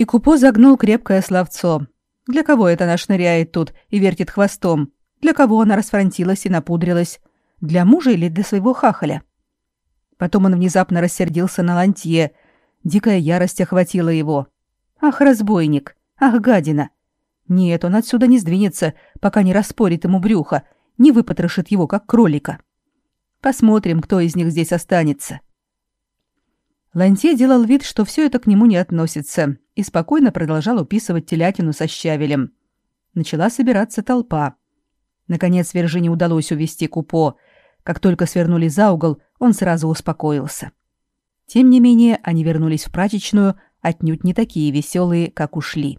И Купо загнул крепкое словцо. Для кого это она шныряет тут и вертит хвостом? Для кого она расфронтилась и напудрилась? Для мужа или для своего хахаля? Потом он внезапно рассердился на Лантье. Дикая ярость охватила его. Ах, разбойник! Ах, гадина! Нет, он отсюда не сдвинется, пока не распорит ему брюхо, не выпотрошит его, как кролика. Посмотрим, кто из них здесь останется. Лантье делал вид, что все это к нему не относится, и спокойно продолжал уписывать телятину со щавелем. Начала собираться толпа. Наконец Вержине удалось увести Купо. Как только свернули за угол, он сразу успокоился. Тем не менее, они вернулись в прачечную, отнюдь не такие веселые, как ушли.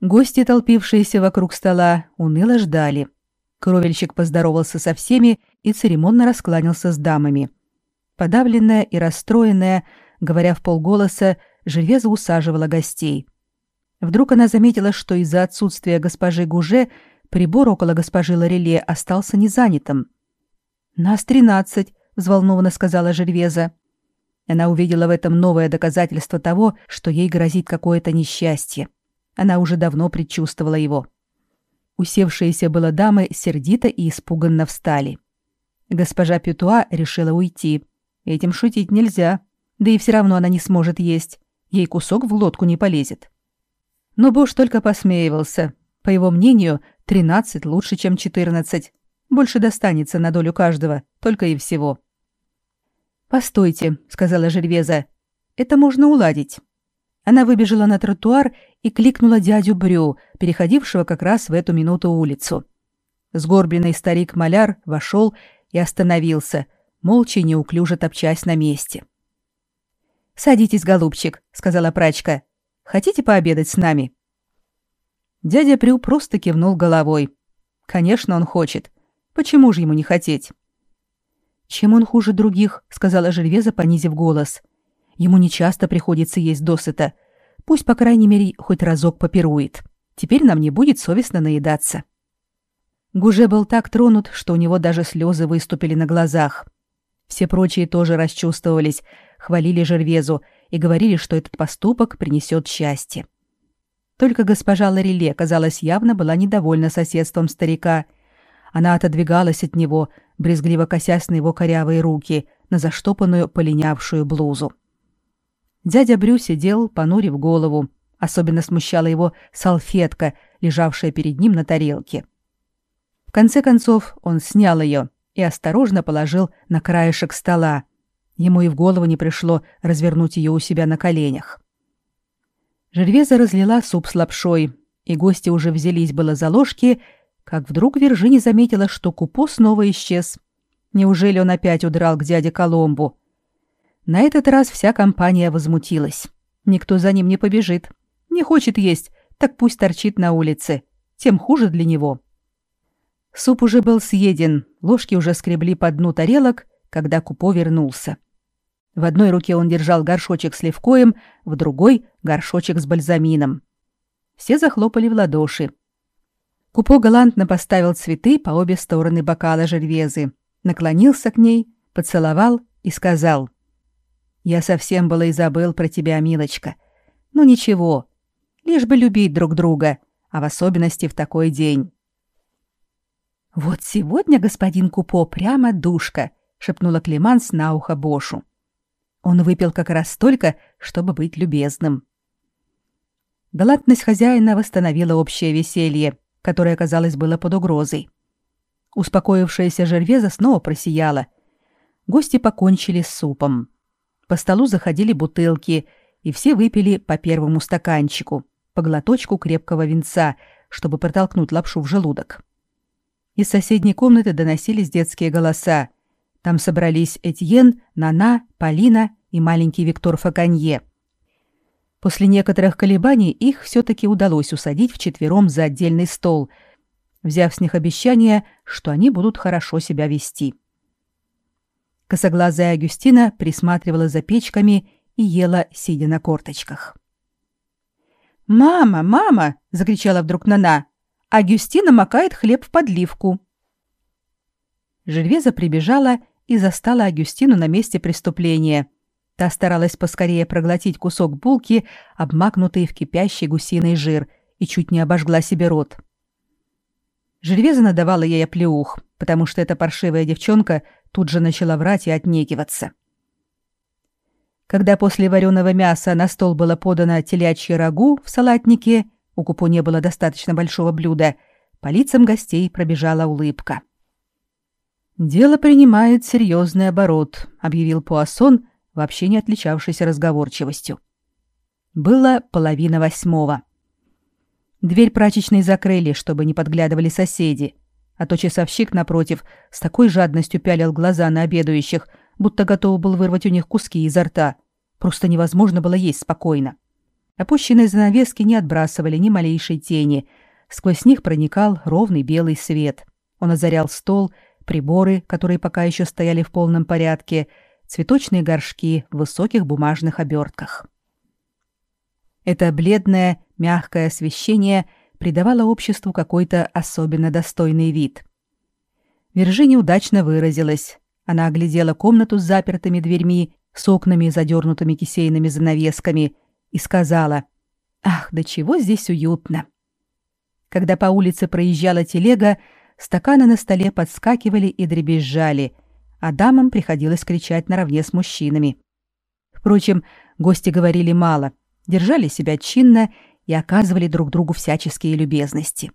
Гости, толпившиеся вокруг стола, уныло ждали. Кровельщик поздоровался со всеми и церемонно раскланялся с дамами. Подавленная и расстроенная, говоря в полголоса, Жильвеза усаживала гостей. Вдруг она заметила, что из-за отсутствия госпожи Гуже прибор около госпожи Лореле остался незанятым. «Нас тринадцать», — взволнованно сказала Жильвеза. Она увидела в этом новое доказательство того, что ей грозит какое-то несчастье. Она уже давно предчувствовала его. Усевшиеся было дамы сердито и испуганно встали. Госпожа Пютуа решила уйти. Этим шутить нельзя. Да и все равно она не сможет есть. Ей кусок в лодку не полезет. Но Бош только посмеивался. По его мнению, 13 лучше, чем 14. Больше достанется на долю каждого, только и всего. «Постойте», — сказала Жервеза. «Это можно уладить». Она выбежала на тротуар и кликнула дядю Брю, переходившего как раз в эту минуту улицу. Сгорбленный старик-маляр вошел и остановился, молча и неуклюже топчась на месте. «Садитесь, голубчик», — сказала прачка. «Хотите пообедать с нами?» Дядя Брю просто кивнул головой. «Конечно, он хочет. Почему же ему не хотеть?» «Чем он хуже других?» — сказала Жильвеза, понизив голос. — Ему нечасто приходится есть досыта. Пусть, по крайней мере, хоть разок попирует. Теперь нам не будет совестно наедаться. Гуже был так тронут, что у него даже слезы выступили на глазах. Все прочие тоже расчувствовались, хвалили Жервезу и говорили, что этот поступок принесет счастье. Только госпожа Лареле, казалось, явно была недовольна соседством старика. Она отодвигалась от него, брезгливо косясь на его корявые руки, на заштопанную полинявшую блузу. Дядя Брю сидел, понурив голову. Особенно смущала его салфетка, лежавшая перед ним на тарелке. В конце концов он снял ее и осторожно положил на краешек стола. Ему и в голову не пришло развернуть ее у себя на коленях. Жервеза разлила суп с лапшой, и гости уже взялись было за ложки, как вдруг Вержини заметила, что Купо снова исчез. Неужели он опять удрал к дяде Коломбу? На этот раз вся компания возмутилась. Никто за ним не побежит. Не хочет есть, так пусть торчит на улице. Тем хуже для него. Суп уже был съеден, ложки уже скребли по дну тарелок, когда Купо вернулся. В одной руке он держал горшочек с левкоем, в другой — горшочек с бальзамином. Все захлопали в ладоши. Купо галантно поставил цветы по обе стороны бокала жервезы, наклонился к ней, поцеловал и сказал я совсем было и забыл про тебя, милочка. Ну ничего, лишь бы любить друг друга, а в особенности в такой день. Вот сегодня господин Купо прямо душка, шепнула Климанс на ухо Бошу. Он выпил как раз столько, чтобы быть любезным. Галантность хозяина восстановила общее веселье, которое, казалось, было под угрозой. Успокоившаяся Жервеза снова просияла. Гости покончили с супом. По столу заходили бутылки, и все выпили по первому стаканчику, по глоточку крепкого винца, чтобы протолкнуть лапшу в желудок. Из соседней комнаты доносились детские голоса. Там собрались Этьен, Нана, Полина и маленький Виктор Факанье. После некоторых колебаний их все-таки удалось усадить вчетвером за отдельный стол, взяв с них обещание, что они будут хорошо себя вести. Косоглазая Агюстина присматривала за печками и ела, сидя на корточках. «Мама, мама!» — закричала вдруг Нана. «Агюстина макает хлеб в подливку». Жильвеза прибежала и застала Агюстину на месте преступления. Та старалась поскорее проглотить кусок булки, обмакнутый в кипящий гусиный жир, и чуть не обожгла себе рот. Жервеза надавала ей оплеух, потому что эта паршивая девчонка тут же начала врать и отнекиваться. Когда после вареного мяса на стол было подано телячье рагу в салатнике, у Купо не было достаточно большого блюда, по лицам гостей пробежала улыбка. «Дело принимает серьезный оборот», — объявил Пуассон, вообще не отличавшийся разговорчивостью. Было половина восьмого. Дверь прачечной закрыли, чтобы не подглядывали соседи, а то часовщик, напротив, с такой жадностью пялил глаза на обедающих, будто готов был вырвать у них куски изо рта. Просто невозможно было есть спокойно. Опущенные занавески не отбрасывали ни малейшей тени. Сквозь них проникал ровный белый свет. Он озарял стол, приборы, которые пока еще стояли в полном порядке, цветочные горшки в высоких бумажных обертках. Это бледное, мягкое освещение придавало обществу какой-то особенно достойный вид. Виржиния удачно выразилась. Она оглядела комнату с запертыми дверьми, с окнами, задернутыми кисейными занавесками, и сказала «Ах, до чего здесь уютно!» Когда по улице проезжала телега, стаканы на столе подскакивали и дребезжали, а дамам приходилось кричать наравне с мужчинами. Впрочем, гости говорили мало, держали себя чинно и оказывали друг другу всяческие любезности.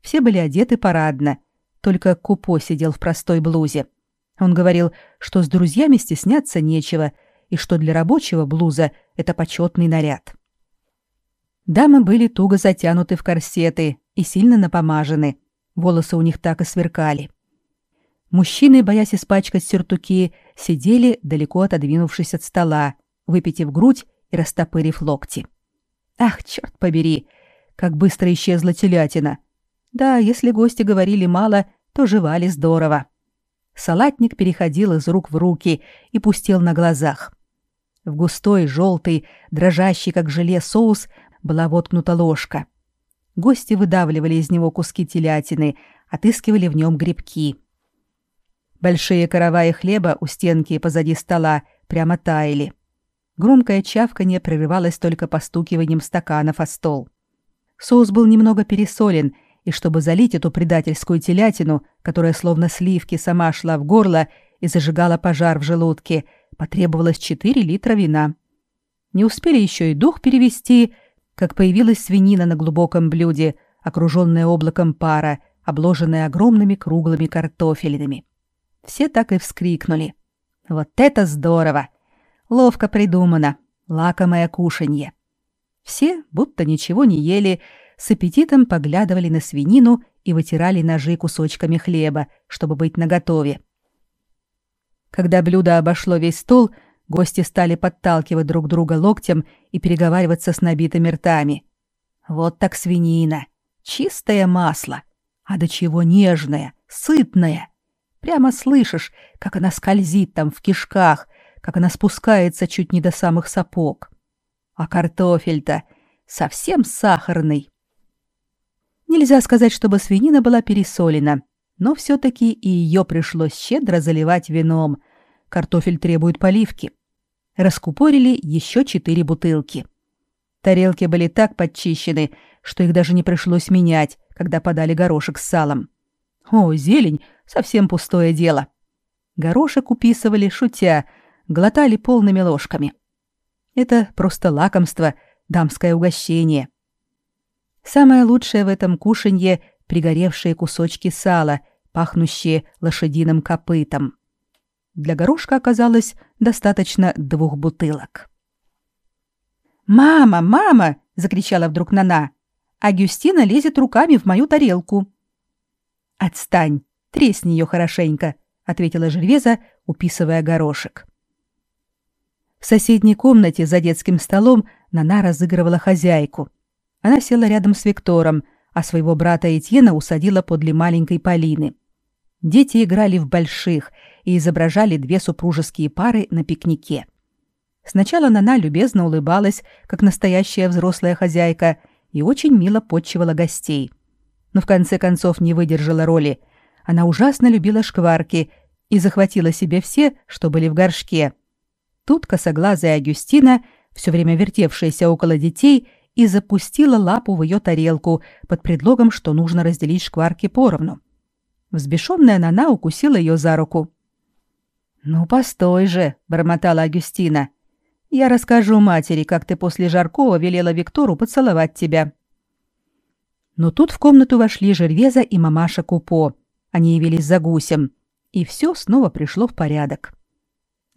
Все были одеты парадно, только Купо сидел в простой блузе. Он говорил, что с друзьями стесняться нечего и что для рабочего блуза это почетный наряд. Дамы были туго затянуты в корсеты и сильно напомажены. Волосы у них так и сверкали. Мужчины, боясь испачкать сюртуки, сидели, далеко отодвинувшись от стола, выпитив грудь и растопырив локти. Ах, черт побери, как быстро исчезла телятина. Да, если гости говорили мало, то жевали здорово. Салатник переходил из рук в руки и пустил на глазах. В густой, желтый, дрожащий, как желе, соус была воткнута ложка — Гости выдавливали из него куски телятины, отыскивали в нем грибки. Большие караваи хлеба у стенки позади стола прямо таяли. Громкое чавканье прерывалось только постукиванием стаканов о стол. Соус был немного пересолен, и чтобы залить эту предательскую телятину, которая словно сливки сама шла в горло и зажигала пожар в желудке, потребовалось 4 литра вина. Не успели еще и дух перевести — как появилась свинина на глубоком блюде, окруженная облаком пара, обложенная огромными круглыми картофелинами. Все так и вскрикнули. «Вот это здорово! Ловко придумано! Лакомое кушанье!» Все, будто ничего не ели, с аппетитом поглядывали на свинину и вытирали ножи кусочками хлеба, чтобы быть наготове. Когда блюдо обошло весь стол, Гости стали подталкивать друг друга локтем и переговариваться с набитыми ртами. Вот так свинина. Чистое масло. А до чего нежное, сытное. Прямо слышишь, как она скользит там в кишках, как она спускается чуть не до самых сапог. А картофель-то совсем сахарный. Нельзя сказать, чтобы свинина была пересолена, но все-таки и ее пришлось щедро заливать вином. Картофель требует поливки раскупорили еще четыре бутылки. Тарелки были так подчищены, что их даже не пришлось менять, когда подали горошек с салом. О, зелень — совсем пустое дело. Горошек уписывали, шутя, глотали полными ложками. Это просто лакомство, дамское угощение. Самое лучшее в этом кушанье — пригоревшие кусочки сала, пахнущие лошадиным копытом. Для горошка оказалось достаточно двух бутылок. «Мама, мама!» — закричала вдруг Нана. «Агюстина лезет руками в мою тарелку». «Отстань, тресни ее хорошенько», — ответила Жервеза, уписывая горошек. В соседней комнате за детским столом Нана разыгрывала хозяйку. Она села рядом с Виктором, а своего брата Этьена усадила подле маленькой Полины. Дети играли в больших и изображали две супружеские пары на пикнике. Сначала Нана любезно улыбалась, как настоящая взрослая хозяйка, и очень мило подчивала гостей. Но в конце концов не выдержала роли. Она ужасно любила шкварки и захватила себе все, что были в горшке. Тут косоглазая Агюстина, все время вертевшаяся около детей, и запустила лапу в ее тарелку под предлогом, что нужно разделить шкварки поровну. Взбешенная Нана укусила ее за руку. «Ну, постой же», — бормотала Агюстина. «Я расскажу матери, как ты после Жаркова велела Виктору поцеловать тебя». Но тут в комнату вошли Жервеза и мамаша Купо. Они явились за гусем, и все снова пришло в порядок.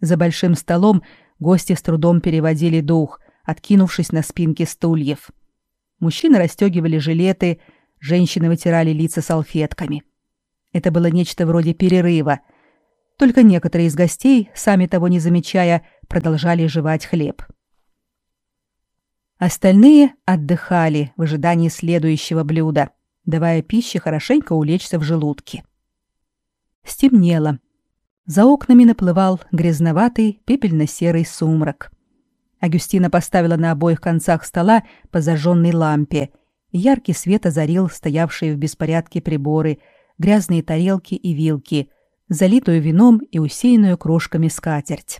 За большим столом гости с трудом переводили дух, откинувшись на спинки стульев. Мужчины расстегивали жилеты, женщины вытирали лица салфетками. Это было нечто вроде перерыва. Только некоторые из гостей, сами того не замечая, продолжали жевать хлеб. Остальные отдыхали в ожидании следующего блюда, давая пище хорошенько улечься в желудке. Стемнело. За окнами наплывал грязноватый пепельно-серый сумрак. Агюстина поставила на обоих концах стола по зажженной лампе, яркий свет озарил стоявшие в беспорядке приборы, грязные тарелки и вилки, залитую вином и усеянную крошками скатерть.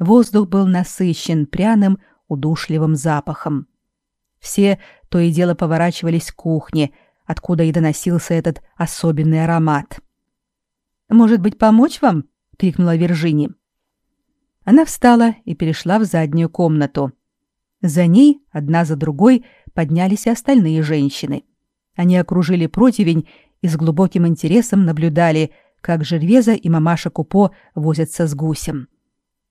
Воздух был насыщен пряным, удушливым запахом. Все то и дело поворачивались к кухне, откуда и доносился этот особенный аромат. «Может быть, помочь вам?» — крикнула Виржини. Она встала и перешла в заднюю комнату. За ней, одна за другой, поднялись и остальные женщины. Они окружили противень и с глубоким интересом наблюдали, как Жервеза и мамаша Купо возятся с гусем.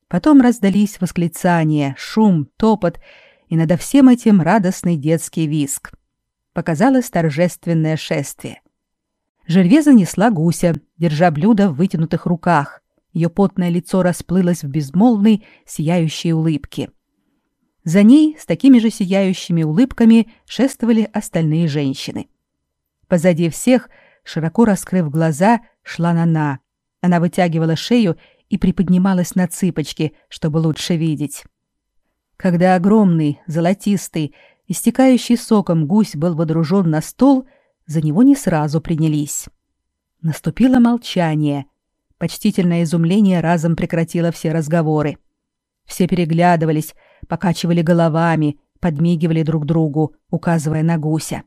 Потом раздались восклицания, шум, топот, и над всем этим радостный детский визг. Показалось торжественное шествие. Жервеза несла гуся, держа блюдо в вытянутых руках. Ее потное лицо расплылось в безмолвной, сияющей улыбке. За ней с такими же сияющими улыбками шествовали остальные женщины. Позади всех, широко раскрыв глаза, шла Нана. Она вытягивала шею и приподнималась на цыпочки, чтобы лучше видеть. Когда огромный, золотистый, истекающий соком гусь был водружен на стол, за него не сразу принялись. Наступило молчание. Почтительное изумление разом прекратило все разговоры. Все переглядывались, покачивали головами, подмигивали друг другу, указывая на гуся.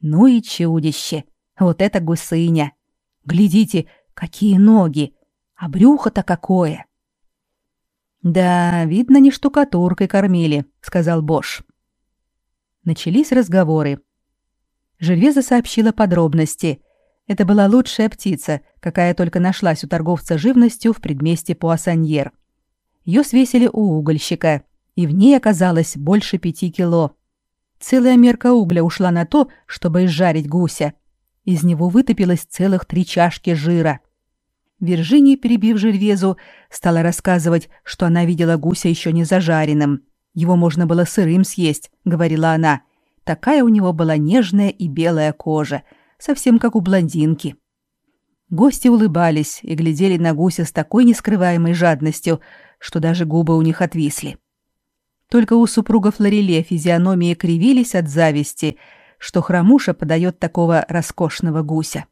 Ну и чудище! Вот это гусыня! Глядите, какие ноги! А брюхо-то какое! Да, видно, не штукатуркой кормили, сказал Бош. Начались разговоры. Жервеза сообщила подробности. Это была лучшая птица, какая только нашлась у торговца живностью в предместе Пуассаньер. Ее свесили у угольщика, и в ней оказалось больше пяти кило. Целая мерка угля ушла на то, чтобы изжарить гуся. Из него вытопилось целых три чашки жира. Виржиния, перебив Жервезу, стала рассказывать, что она видела гуся еще не зажаренным. Его можно было сырым съесть, говорила она. Такая у него была нежная и белая кожа, совсем как у блондинки. Гости улыбались и глядели на гуся с такой нескрываемой жадностью, что даже губы у них отвисли. Только у супругов Лореле физиономии кривились от зависти, что хромуша подает такого роскошного гуся.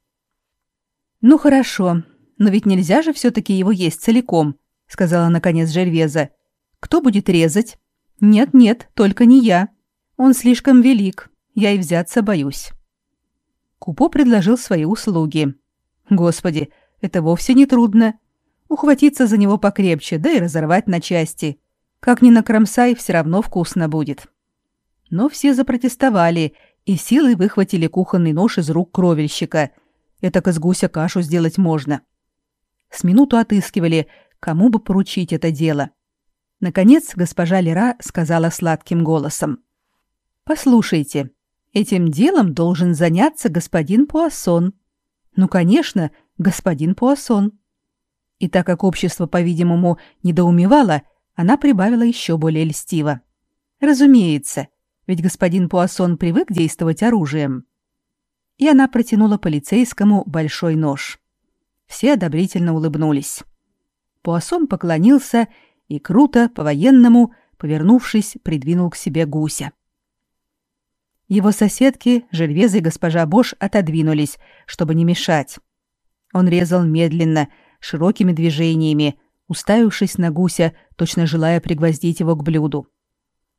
«Ну хорошо, но ведь нельзя же все-таки его есть целиком», — сказала наконец Жервеза. «Кто будет резать?» «Нет-нет, только не я. Он слишком велик. Я и взяться боюсь». Купо предложил свои услуги. «Господи, это вовсе не трудно. Ухватиться за него покрепче, да и разорвать на части. Как ни накромсай, все равно вкусно будет». Но все запротестовали и силой выхватили кухонный нож из рук кровельщика. Это из гуся кашу сделать можно. С минуту отыскивали, кому бы поручить это дело. Наконец госпожа Лера сказала сладким голосом. «Послушайте, этим делом должен заняться господин Пуассон». «Ну, конечно, господин Пуассон». И так как общество, по-видимому, недоумевало, она прибавила еще более льстиво. «Разумеется, ведь господин Пуассон привык действовать оружием». И она протянула полицейскому большой нож. Все одобрительно улыбнулись. Пуассон поклонился и круто, по-военному, повернувшись, придвинул к себе гуся. Его соседки, Жильвеза и госпожа Бош, отодвинулись, чтобы не мешать. Он резал медленно, широкими движениями, уставившись на гуся, точно желая пригвоздить его к блюду.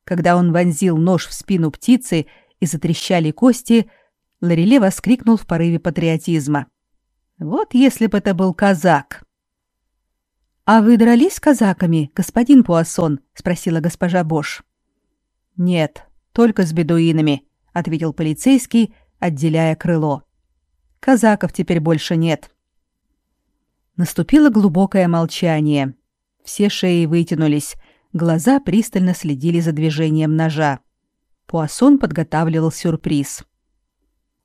Когда он вонзил нож в спину птицы и затрещали кости, Лареле воскликнул в порыве патриотизма. «Вот если бы это был казак!» «А вы дрались с казаками, господин Пуассон?» — спросила госпожа Бош. «Нет, только с бедуинами», — ответил полицейский, отделяя крыло. «Казаков теперь больше нет». Наступило глубокое молчание. Все шеи вытянулись, глаза пристально следили за движением ножа. Пуассон подготавливал сюрприз.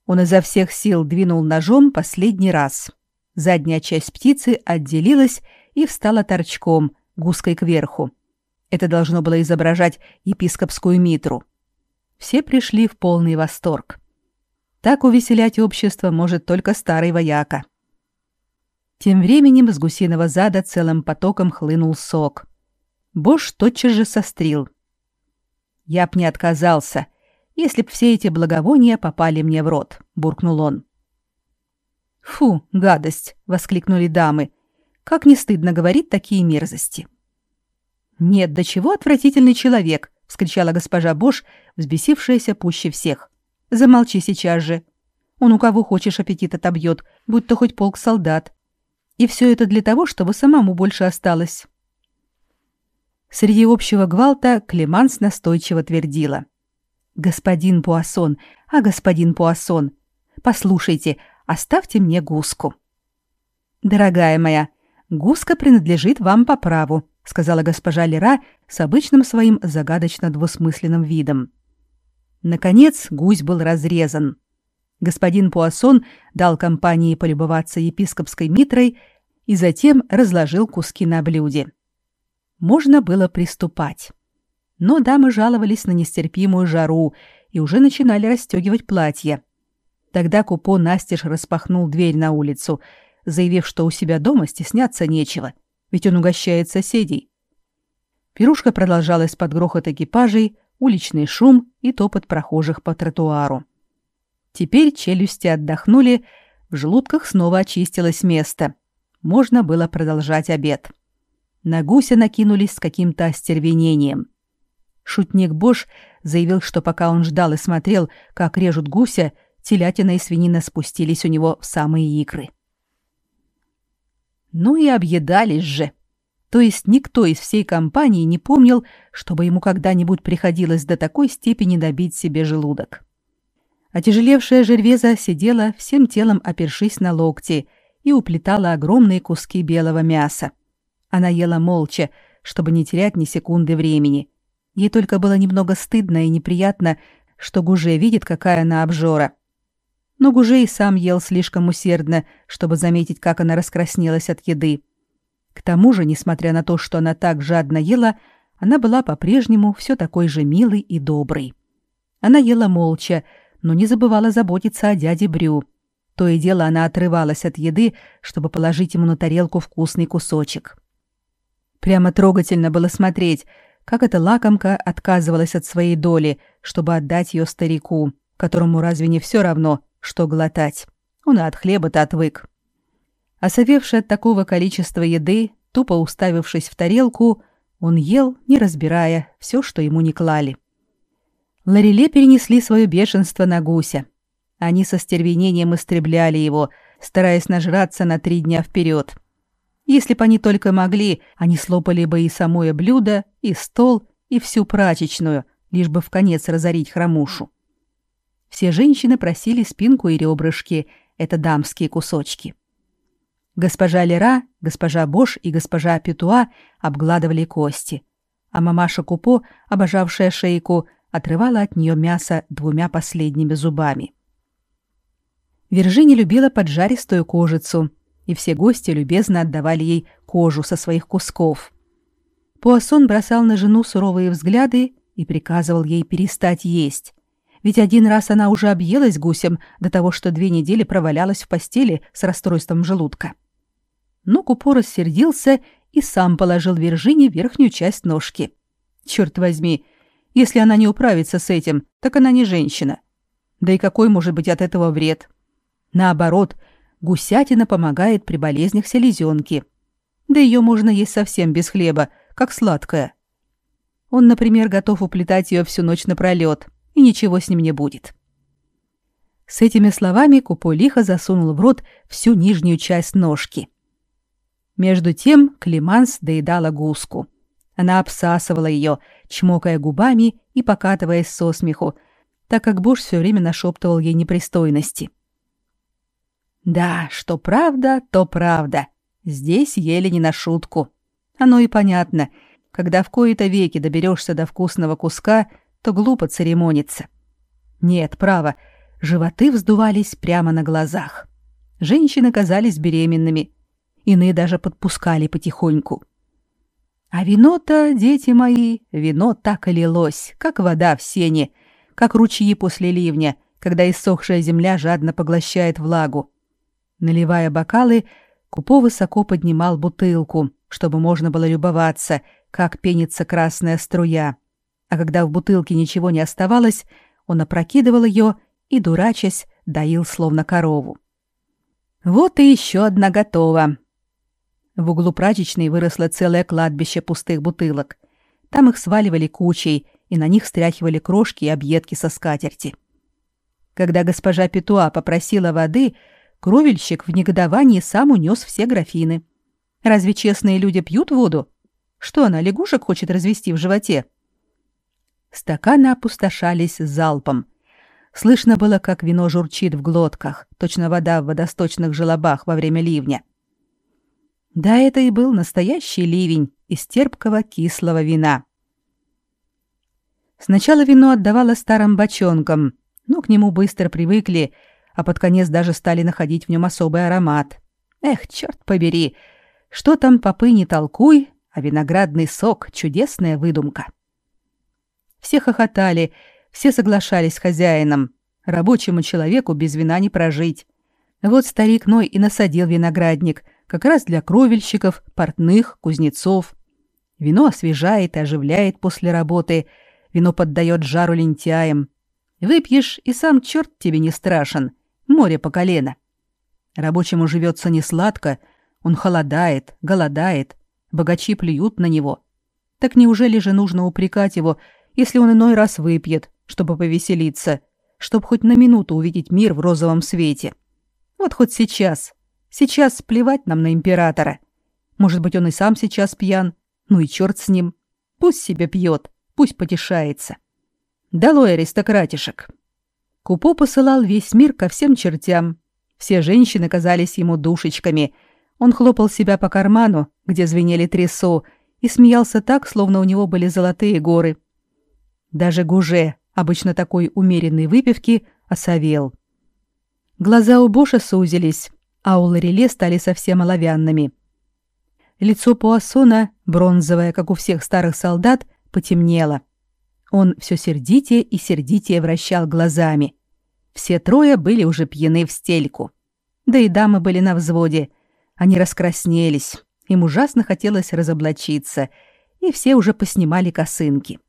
Он изо всех сил двинул ножом последний раз. Задняя часть птицы отделилась и встала торчком, гуской кверху. Это должно было изображать епископскую митру. Все пришли в полный восторг. Так увеселять общество может только старый вояка. Тем временем с гусиного зада целым потоком хлынул сок. Бош тотчас же сострил. «Я б не отказался, если б все эти благовония попали мне в рот», — буркнул он. «Фу, гадость!» — воскликнули дамы. «Как не стыдно говорить такие мерзости!» «Нет, до чего отвратительный человек!» — вскричала госпожа Бош, взбесившаяся пуще всех. «Замолчи сейчас же. Он у кого хочешь аппетит отобьет, будь то хоть полк солдат. И все это для того, чтобы самому больше осталось. Среди общего гвалта Клеманс настойчиво твердила. «Господин Пуассон, а господин Пуассон, послушайте, оставьте мне гуску». «Дорогая моя, гуска принадлежит вам по праву», сказала госпожа Лера с обычным своим загадочно двусмысленным видом. Наконец гусь был разрезан. Господин Пуассон дал компании полюбоваться епископской митрой и затем разложил куски на блюде. Можно было приступать. Но дамы жаловались на нестерпимую жару и уже начинали расстегивать платья. Тогда Купо настежь распахнул дверь на улицу, заявив, что у себя дома стесняться нечего, ведь он угощает соседей. Пирушка продолжалась под грохот экипажей, уличный шум и топот прохожих по тротуару. Теперь челюсти отдохнули, в желудках снова очистилось место. Можно было продолжать обед. На гуся накинулись с каким-то остервенением. Шутник Бош заявил, что пока он ждал и смотрел, как режут гуся, телятина и свинина спустились у него в самые икры. Ну и объедались же. То есть никто из всей компании не помнил, чтобы ему когда-нибудь приходилось до такой степени добить себе желудок. Отяжелевшая Жервеза сидела всем телом опершись на локти и уплетала огромные куски белого мяса. Она ела молча, чтобы не терять ни секунды времени. Ей только было немного стыдно и неприятно, что Гуже видит, какая она обжора. Но Гуже и сам ел слишком усердно, чтобы заметить, как она раскраснелась от еды. К тому же, несмотря на то, что она так жадно ела, она была по-прежнему все такой же милой и доброй. Она ела молча, но не забывала заботиться о дяде Брю. То и дело она отрывалась от еды, чтобы положить ему на тарелку вкусный кусочек. Прямо трогательно было смотреть, как эта лакомка отказывалась от своей доли, чтобы отдать ее старику, которому разве не все равно, что глотать. Он и от хлеба-то отвык. Осовевший от такого количества еды, тупо уставившись в тарелку, он ел, не разбирая, все, что ему не клали. — Лареле перенесли свое бешенство на гуся. Они со стервенением истребляли его, стараясь нажраться на три дня вперед. Если бы они только могли, они слопали бы и самое блюдо, и стол, и всю прачечную, лишь бы в конец разорить хромушу. Все женщины просили спинку и ребрышки, это дамские кусочки. Госпожа Лера, госпожа Бош и госпожа Петуа обгладывали кости, а мамаша Купо, обожавшая шейку, отрывала от нее мясо двумя последними зубами. Виржини любила поджаристую кожицу, и все гости любезно отдавали ей кожу со своих кусков. Пуассон бросал на жену суровые взгляды и приказывал ей перестать есть, ведь один раз она уже объелась гусем до того, что две недели провалялась в постели с расстройством желудка. Но Купо рассердился и сам положил Виржине верхнюю часть ножки. Черт возьми, если она не управится с этим, так она не женщина. Да и какой может быть от этого вред? Наоборот, гусятина помогает при болезнях селезенки. Да ее можно есть совсем без хлеба, как сладкое. Он, например, готов уплетать ее всю ночь напролет, и ничего с ним не будет. С этими словами Купо лихо засунул в рот всю нижнюю часть ножки. Между тем Климанс доедала гуску. Она обсасывала ее, чмокая губами и покатываясь со смеху, так как Буш все время нашептывал ей непристойности. Да, что правда, то правда. Здесь ели не на шутку. Оно и понятно. Когда в кои-то веки доберешься до вкусного куска, то глупо церемониться. Нет, право, животы вздувались прямо на глазах. Женщины казались беременными. Иные даже подпускали потихоньку. А вино-то, дети мои, вино так и лилось, как вода в сене, как ручьи после ливня, когда иссохшая земля жадно поглощает влагу. Наливая бокалы, Купо высоко поднимал бутылку, чтобы можно было любоваться, как пенится красная струя. А когда в бутылке ничего не оставалось, он опрокидывал ее и, дурачась, доил словно корову. Вот и еще одна готова. В углу прачечной выросло целое кладбище пустых бутылок. Там их сваливали кучей, и на них стряхивали крошки и объедки со скатерти. Когда госпожа Петуа попросила воды, Кровельщик в негодовании сам унес все графины. Разве честные люди пьют воду? Что она, лягушек хочет развести в животе? Стаканы опустошались залпом. Слышно было, как вино журчит в глотках, точно вода в водосточных желобах во время ливня. Да, это и был настоящий ливень из терпкого кислого вина. Сначала вино отдавало старым бочонкам, но к нему быстро привыкли — а под конец даже стали находить в нем особый аромат. Эх, черт побери, что там попы не толкуй, а виноградный сок — чудесная выдумка. Все хохотали, все соглашались с хозяином. Рабочему человеку без вина не прожить. Вот старик Ной и насадил виноградник, как раз для кровельщиков, портных, кузнецов. Вино освежает и оживляет после работы, вино поддает жару лентяям. Выпьешь, и сам черт тебе не страшен — море по колено. Рабочему живется не сладко, он холодает, голодает, богачи плюют на него. Так неужели же нужно упрекать его, если он иной раз выпьет, чтобы повеселиться, чтобы хоть на минуту увидеть мир в розовом свете? Вот хоть сейчас. Сейчас плевать нам на императора. Может быть, он и сам сейчас пьян. Ну и черт с ним. Пусть себе пьет, пусть потешается. Долой аристократишек. Купо посылал весь мир ко всем чертям. Все женщины казались ему душечками. Он хлопал себя по карману, где звенели трясо, и смеялся так, словно у него были золотые горы. Даже Гуже, обычно такой умеренной выпивки, осовел. Глаза у Боша сузились, а у Лореле стали совсем оловянными. Лицо Пуассона, бронзовое, как у всех старых солдат, потемнело. Он все сердитее и сердитее вращал глазами. Все трое были уже пьяны в стельку. Да и дамы были на взводе. Они раскраснелись. Им ужасно хотелось разоблачиться, и все уже поснимали косынки.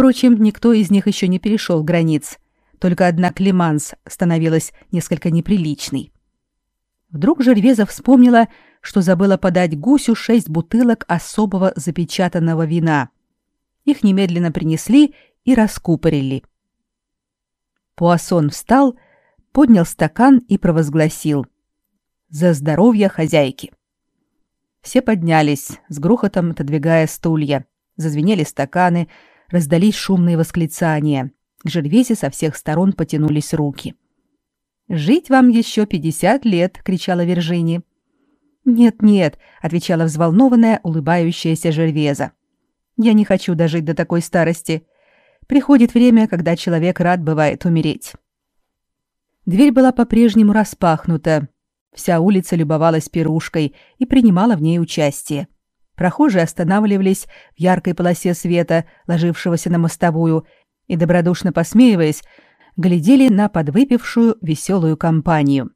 Впрочем, никто из них еще не перешел границ. Только одна Климанс становилась несколько неприличной. Вдруг Жервеза вспомнила, что забыла подать гусю шесть бутылок особого запечатанного вина. Их немедленно принесли и раскупорили. Пуассон встал, поднял стакан и провозгласил. «За здоровье хозяйки!» Все поднялись, с грохотом отодвигая стулья. Зазвенели стаканы, раздались шумные восклицания. К Жервезе со всех сторон потянулись руки. «Жить вам еще пятьдесят лет!» — кричала Вержини. «Нет-нет», — отвечала взволнованная, улыбающаяся Жервеза. «Я не хочу дожить до такой старости. Приходит время, когда человек рад бывает умереть. Дверь была по-прежнему распахнута. Вся улица любовалась пирушкой и принимала в ней участие. Прохожие останавливались в яркой полосе света, ложившегося на мостовую, и, добродушно посмеиваясь, глядели на подвыпившую веселую компанию.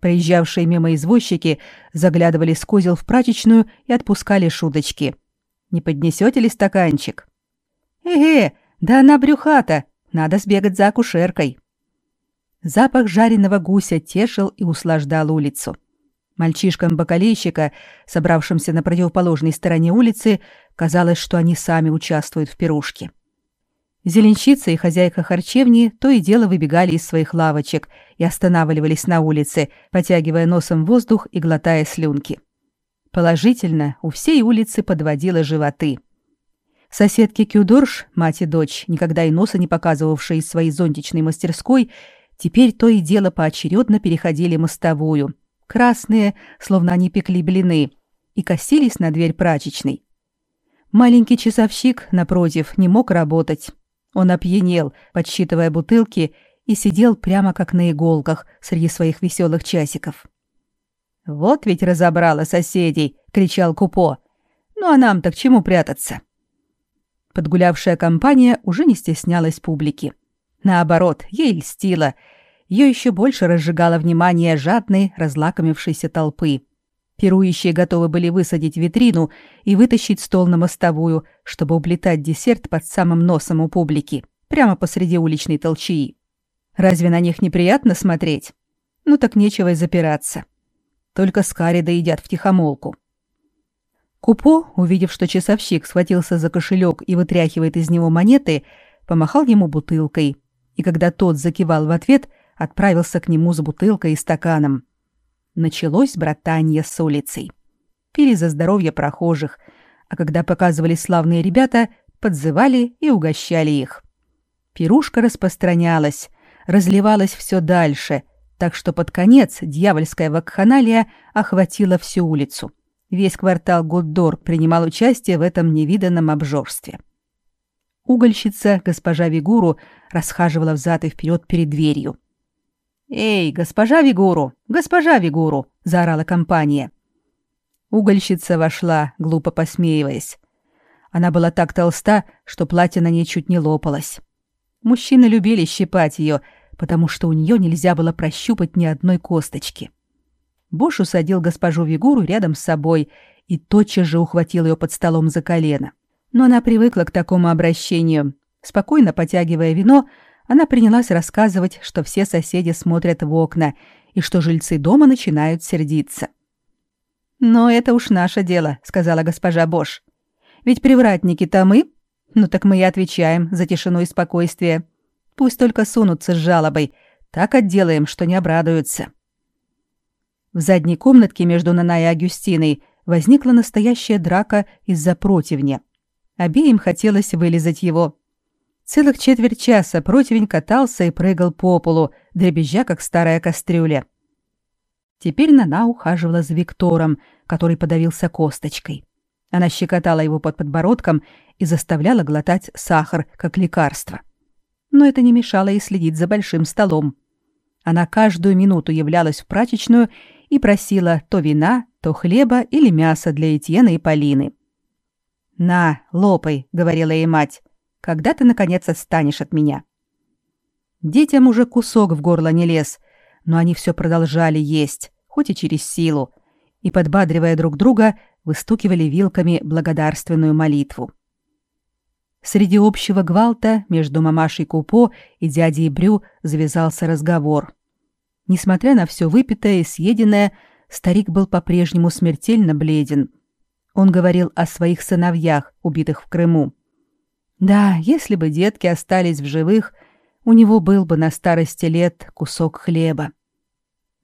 Проезжавшие мимо извозчики заглядывали с козел в прачечную и отпускали шуточки. «Не поднесете ли стаканчик?» «Э-э, да она брюхата, надо сбегать за акушеркой. Запах жареного гуся тешил и услаждал улицу. Мальчишкам-бакалейщика, собравшимся на противоположной стороне улицы, казалось, что они сами участвуют в пирушке. Зеленщица и хозяйка харчевни то и дело выбегали из своих лавочек и останавливались на улице, потягивая носом воздух и глотая слюнки. Положительно, у всей улицы подводило животы. Соседки Кюдорш, мать и дочь, никогда и носа не показывавшие из своей зонтичной мастерской, теперь то и дело поочередно переходили мостовую, красные, словно они пекли блины, и косились на дверь прачечной. Маленький часовщик, напротив, не мог работать. Он опьянел, подсчитывая бутылки, и сидел прямо как на иголках среди своих веселых часиков. «Вот ведь разобрала соседей!» — кричал Купо. «Ну а нам-то к чему прятаться?» Подгулявшая компания уже не стеснялась публики. Наоборот, ей льстила. Ее еще больше разжигало внимание жадной, разлакомившейся толпы. Пирующие готовы были высадить витрину и вытащить стол на мостовую, чтобы облетать десерт под самым носом у публики, прямо посреди уличной толчии. Разве на них неприятно смотреть? Ну так нечего и запираться. Только скари доедят втихомолку. Купо, увидев, что часовщик схватился за кошелек и вытряхивает из него монеты, помахал ему бутылкой, и когда тот закивал в ответ, отправился к нему с бутылкой и стаканом. Началось братанье с улицей. Пили за здоровье прохожих, а когда показывались славные ребята, подзывали и угощали их. Пирушка распространялась, разливалась все дальше, так что под конец дьявольская вакханалия охватила всю улицу. Весь квартал Гуддор принимал участие в этом невиданном обжорстве. Угольщица, госпожа Вигуру, расхаживала взад и вперед перед дверью. «Эй, госпожа Вигуру! Госпожа Вигуру!» — заорала компания. Угольщица вошла, глупо посмеиваясь. Она была так толста, что платье на ней чуть не лопалось. Мужчины любили щипать ее, потому что у нее нельзя было прощупать ни одной косточки. Бош усадил госпожу Вигуру рядом с собой и тотчас же ухватил ее под столом за колено. Но она привыкла к такому обращению. Спокойно потягивая вино, она принялась рассказывать, что все соседи смотрят в окна и что жильцы дома начинают сердиться. «Но это уж наше дело», — сказала госпожа Бош. «Ведь привратники-то мы. Ну так мы и отвечаем за тишину и спокойствие. Пусть только сунутся с жалобой. Так отделаем, что не обрадуются». В задней комнатке между Наной и Агюстиной возникла настоящая драка из-за противня. Обеим хотелось вылезать его. Целых четверть часа противень катался и прыгал по полу, дребезжа, как старая кастрюля. Теперь Нана ухаживала за Виктором, который подавился косточкой. Она щекотала его под подбородком и заставляла глотать сахар, как лекарство. Но это не мешало ей следить за большим столом. Она каждую минуту являлась в прачечную и просила то вина, то хлеба или мяса для Этьена и Полины. «На, лопай», — говорила ей мать, — «когда ты, наконец, отстанешь от меня?» Детям уже кусок в горло не лез, но они все продолжали есть, хоть и через силу, и, подбадривая друг друга, выстукивали вилками благодарственную молитву. Среди общего гвалта между мамашей Купо и дядей Брю завязался разговор. Несмотря на все выпитое и съеденное, старик был по-прежнему смертельно бледен. Он говорил о своих сыновьях, убитых в Крыму. Да, если бы детки остались в живых, у него был бы на старости лет кусок хлеба.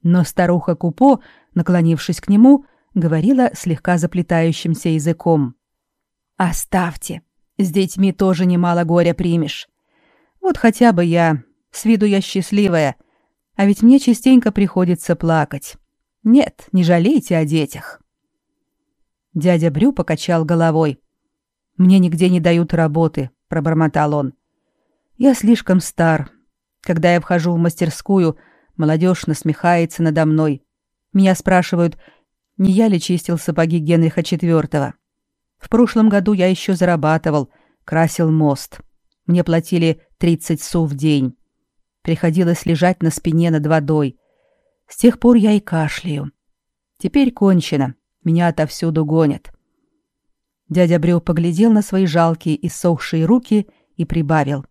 Но старуха Купо, наклонившись к нему, говорила слегка заплетающимся языком. «Оставьте, с детьми тоже немало горя примешь. Вот хотя бы я, с виду я счастливая, — а ведь мне частенько приходится плакать. Нет, не жалейте о детях. Дядя Брю покачал головой. Мне нигде не дают работы, пробормотал он. Я слишком стар. Когда я вхожу в мастерскую, молодежь насмехается надо мной. Меня спрашивают, не я ли чистил сапоги Генриха IV. В прошлом году я еще зарабатывал, красил мост. Мне платили 30 су в день. Приходилось лежать на спине над водой. С тех пор я и кашляю. Теперь кончено. Меня отовсюду гонят. Дядя Брю поглядел на свои жалкие и сохшие руки и прибавил.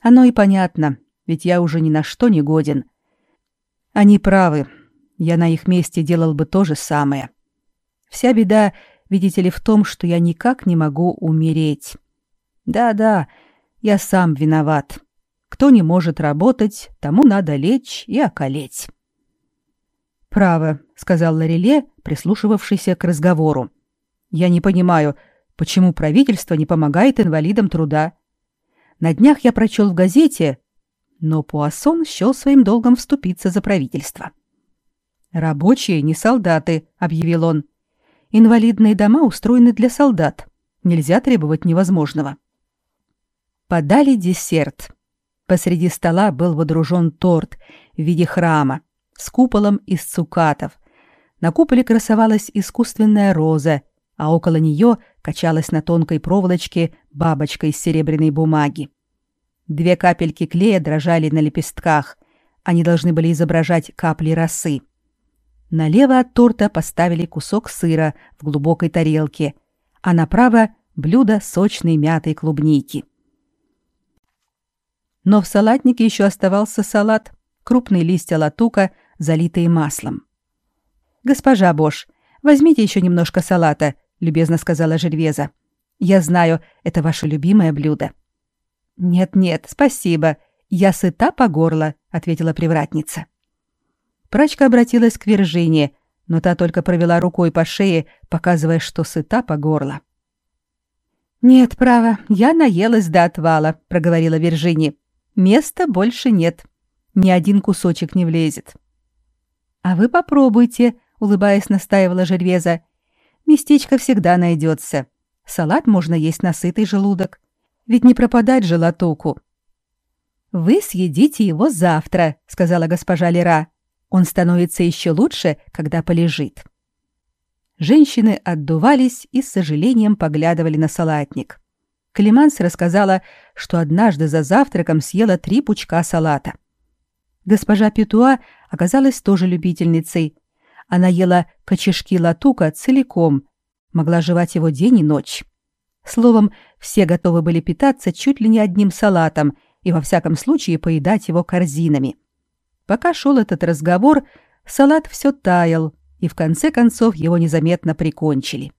Оно и понятно, ведь я уже ни на что не годен. Они правы. Я на их месте делал бы то же самое. Вся беда, видите ли, в том, что я никак не могу умереть. Да-да, я сам виноват. Кто не может работать, тому надо лечь и околеть. «Право», — сказал Лареле, прислушивавшийся к разговору. «Я не понимаю, почему правительство не помогает инвалидам труда. На днях я прочел в газете, но Пуассон счел своим долгом вступиться за правительство». «Рабочие не солдаты», — объявил он. «Инвалидные дома устроены для солдат. Нельзя требовать невозможного». Подали десерт. Посреди стола был водружен торт в виде храма с куполом из цукатов. На куполе красовалась искусственная роза, а около нее качалась на тонкой проволочке бабочка из серебряной бумаги. Две капельки клея дрожали на лепестках. Они должны были изображать капли росы. Налево от торта поставили кусок сыра в глубокой тарелке, а направо — блюдо сочной мятой клубники. Но в салатнике еще оставался салат, крупные листья латука, залитые маслом. «Госпожа Бош, возьмите еще немножко салата», — любезно сказала Жервеза. «Я знаю, это ваше любимое блюдо». «Нет-нет, спасибо. Я сыта по горло», — ответила привратница. Прачка обратилась к Виржине, но та только провела рукой по шее, показывая, что сыта по горло. «Нет, право, я наелась до отвала», — проговорила Виржини. Места больше нет. Ни один кусочек не влезет. А вы попробуйте, улыбаясь, настаивала Жервеза. Местечко всегда найдется. Салат можно есть на сытый желудок. Ведь не пропадать же латуку. Вы съедите его завтра, сказала госпожа Лера. Он становится еще лучше, когда полежит. Женщины отдувались и с сожалением поглядывали на салатник. Климанс рассказала, что однажды за завтраком съела три пучка салата. Госпожа Петуа оказалась тоже любительницей. Она ела кочешки латука целиком, могла жевать его день и ночь. Словом, все готовы были питаться чуть ли не одним салатом и во всяком случае поедать его корзинами. Пока шел этот разговор, салат все таял, и в конце концов его незаметно прикончили.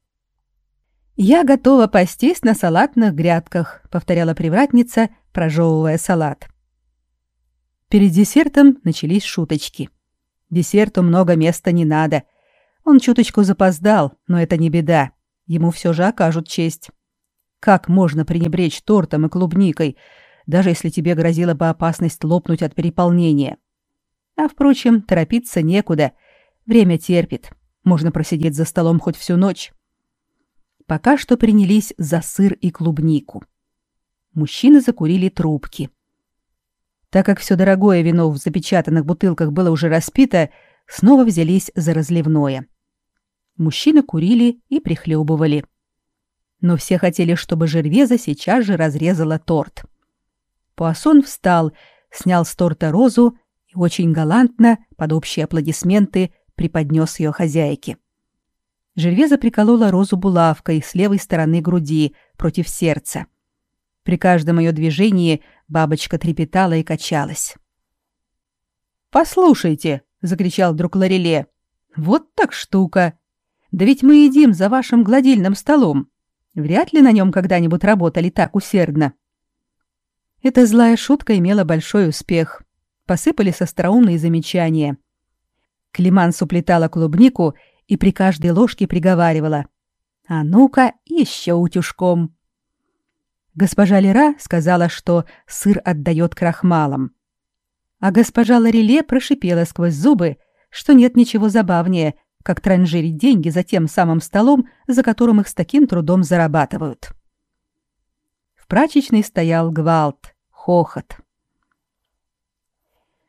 «Я готова пастись на салатных грядках», — повторяла привратница, прожевывая салат. Перед десертом начались шуточки. Десерту много места не надо. Он чуточку запоздал, но это не беда. Ему все же окажут честь. Как можно пренебречь тортом и клубникой, даже если тебе грозила бы опасность лопнуть от переполнения? А, впрочем, торопиться некуда. Время терпит. Можно просидеть за столом хоть всю ночь пока что принялись за сыр и клубнику. Мужчины закурили трубки. Так как все дорогое вино в запечатанных бутылках было уже распито, снова взялись за разливное. Мужчины курили и прихлебывали. Но все хотели, чтобы Жервеза сейчас же разрезала торт. Пуассон встал, снял с торта розу и очень галантно, под общие аплодисменты, преподнес ее хозяйке. Жервеза приколола розу булавкой с левой стороны груди против сердца. При каждом ее движении бабочка трепетала и качалась. «Послушайте!» — закричал вдруг Лареле. «Вот так штука! Да ведь мы едим за вашим гладильным столом. Вряд ли на нем когда-нибудь работали так усердно». Эта злая шутка имела большой успех. Посыпались остроумные замечания. Климанс уплетала клубнику и при каждой ложке приговаривала «А ну-ка, еще утюжком». Госпожа Лера сказала, что сыр отдает крахмалом. А госпожа Лареле прошипела сквозь зубы, что нет ничего забавнее, как транжирить деньги за тем самым столом, за которым их с таким трудом зарабатывают. В прачечной стоял гвалт, хохот.